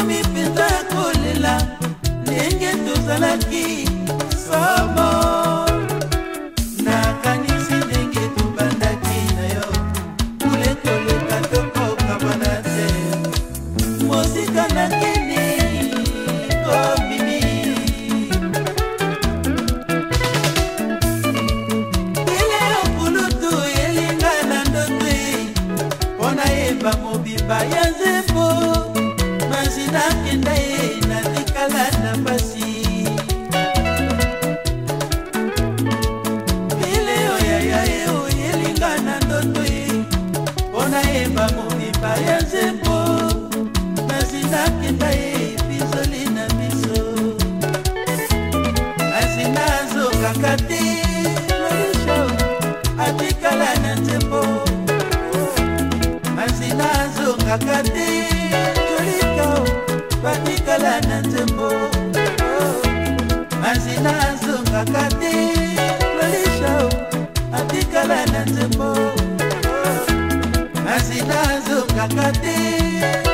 nakomi mpenza kolela ndenge tozalaki somo nakanisi ndenge tobandaki na yo kulekoleka tokokabana te mosika nakini komimi ele okulutu elinga na ndote mpo nayeba mobimba ya nzembo nanzi nakenda ye natikala na mpasi bele oyaya ye oyelinga na ndoto ye mpo nayemba mobimba ya nzembo nanzi nakenda ye bizoli na biso nanzi nazokaka te lolusho atikala na nzembo nanzi nazokaka te ezongakala na nzembo mazina azongaka te lolisha atikala na nzembo mazina azongaka te